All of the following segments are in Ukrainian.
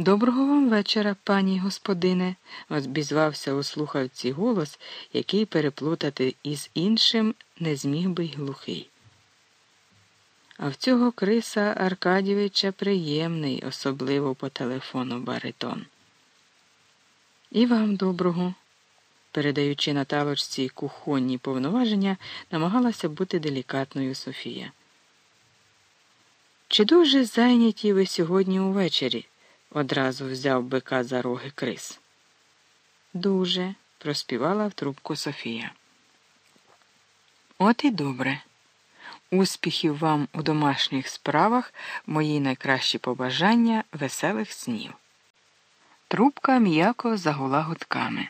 Доброго вам вечора, пані господине, обізвався у слухавці голос, який переплутати із іншим не зміг би й глухий. А в цього Криса Аркадійовича приємний, особливо по телефону баритон. І вам доброго, передаючи Наталочці кухонні повноваження, намагалася бути делікатною Софія. Чи дуже зайняті ви сьогодні увечері? Одразу взяв бика за роги Крис. Дуже, проспівала в трубку Софія. От і добре. Успіхів вам у домашніх справах, мої найкращі побажання, веселих снів. Трубка м'яко загула гудками.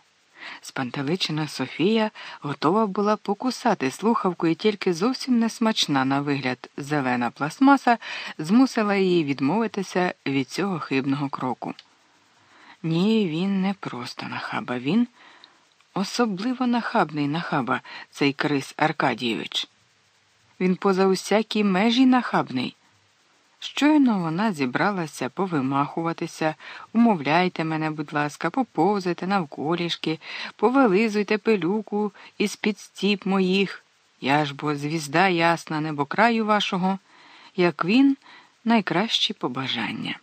Спантеличена Софія готова була покусати слухавку, і тільки зовсім несмачна на вигляд зелена пластмаса змусила її відмовитися від цього хибного кроку. Ні, він не просто нахаба, він особливо нахабний нахаба, цей Крис Аркадійович. Він поза усякі межі нахабний. Щойно вона зібралася повимахуватися, умовляйте мене, будь ласка, поповзайте навколішки, повилизуйте пилюку із під стіп моїх. Я ж бо звізда ясна небокраю вашого, як він найкращі побажання.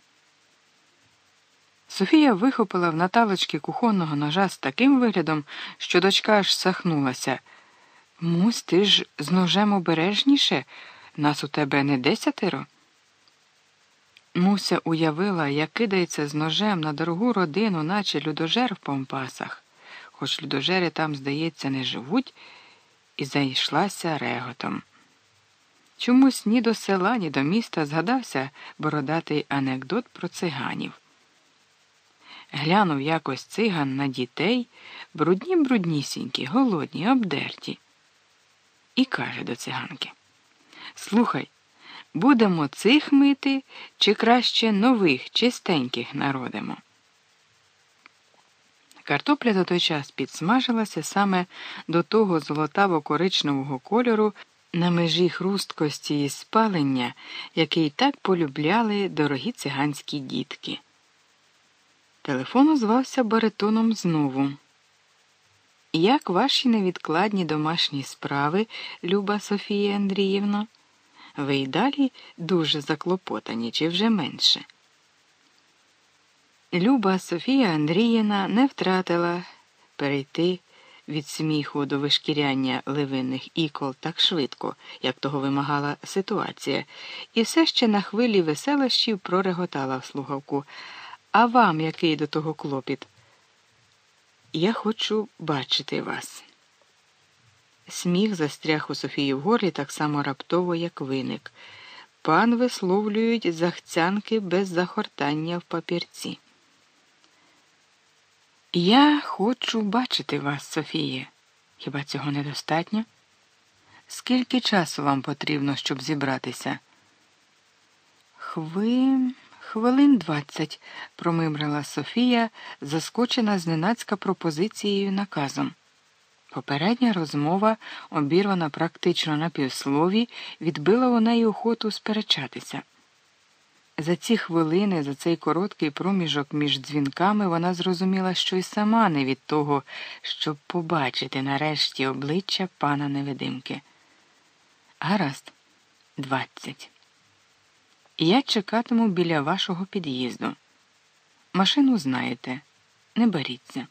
Софія вихопила в Наталочки кухонного ножа з таким виглядом, що дочка аж сахнулася. Мусь, ти ж з ножем обережніше, нас у тебе не десятеро. Муся уявила, як кидається з ножем на дорогу родину, наче людожер в помпасах, хоч людожери там, здається, не живуть, і зайшлася реготом. Чомусь ні до села, ні до міста згадався бородатий анекдот про циганів. Глянув якось циган на дітей, брудні бруднісінькі, голодні, обдерті, і каже до циганки Слухай, Будемо цих мити, чи краще нових, чистеньких народимо. Картопля за той час підсмажилася саме до того золотаво коричневого кольору на межі хрусткості і спалення, який так полюбляли дорогі циганські дітки. Телефон озвався баритоном знову. Як ваші невідкладні домашні справи, Люба Софія Андріївна? Ви й далі дуже заклопотані, чи вже менше. Люба Софія Андріїна не втратила перейти від сміху до вишкіряння ливинних ікол так швидко, як того вимагала ситуація, і все ще на хвилі веселощів прореготала в слухавку. А вам який до того клопіт? Я хочу бачити вас. Сміх застряг у Софії в горлі так само раптово, як виник. Пан висловлюють захцянки без захортання в папірці. Я хочу бачити вас, Софіє. Хіба цього недостатньо? Скільки часу вам потрібно, щоб зібратися? Хви... Хвилин двадцять, промимрила Софія, заскочена зненацька пропозицією наказом. Попередня розмова, обірвана практично на півслові, відбила у неї охоту сперечатися. За ці хвилини, за цей короткий проміжок між дзвінками, вона зрозуміла, що й сама не від того, щоб побачити нарешті обличчя пана невидимки. Гаразд, двадцять. Я чекатиму біля вашого під'їзду. Машину знаєте, не боріться.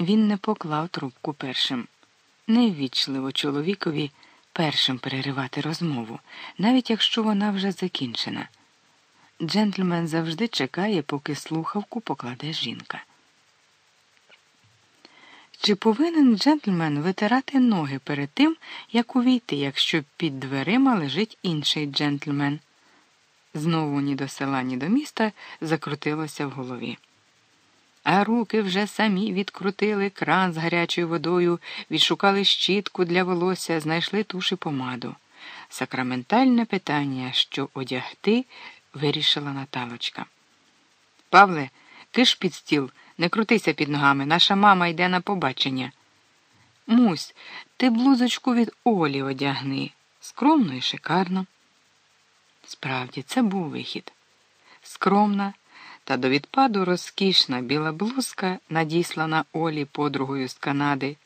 Він не поклав трубку першим. Неввічливо чоловікові першим переривати розмову, навіть якщо вона вже закінчена. Джентльмен завжди чекає, поки слухавку покладе жінка. Чи повинен джентльмен витирати ноги перед тим, як увійти, якщо під дверима лежить інший джентльмен? Знову ні до села, ні до міста закрутилося в голові а руки вже самі відкрутили кран з гарячою водою, відшукали щітку для волосся, знайшли туші помаду. Сакраментальне питання, що одягти, вирішила Наталочка. Павле, киш під стіл, не крутися під ногами, наша мама йде на побачення. Мусь, ти блузочку від Олі одягни. Скромно і шикарно. Справді, це був вихід. скромна та до відпаду розкішна біла блузка, надіслана Олі подругою з Канади.